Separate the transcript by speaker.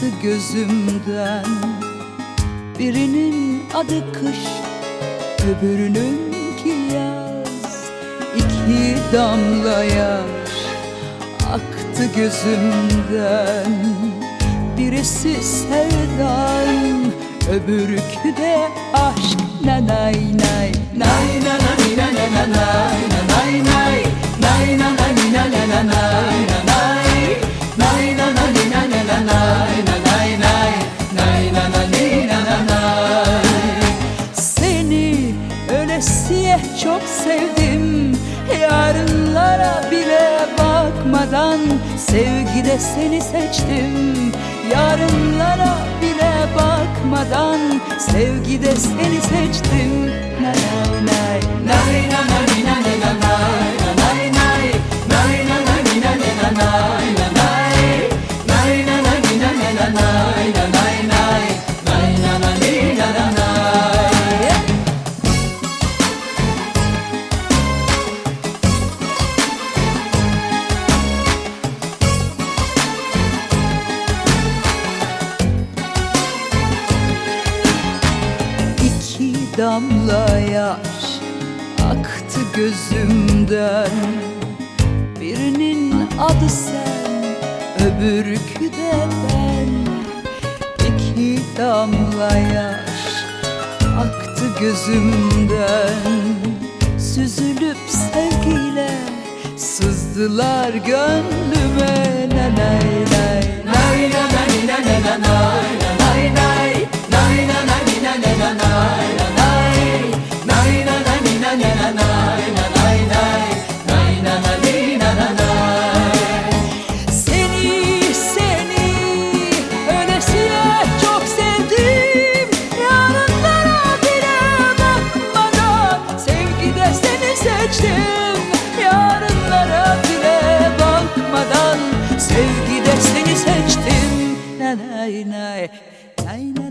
Speaker 1: aktı gözümden Birinin adı kış, öbürünün ki yaz İki damla yaş aktı gözümden Birisi sevdan, öbürkü de aşk Nay nay nay, nay nay nay nay nay nay nay sevdim. Yarınlara bile bakmadan Sevgide seni seçtim. Yarınlara bile bakmadan Sevgide seni seçtim. Nay nay nay nay nay nay nay nay damla yaş aktı gözümden Birinin adı sen, öbürkü de ben İki damla yaş aktı gözümden Süzülüp sevgiyle sızdılar gönlüme Nay nay nay Nay nay nay nay nay nay ないないないない。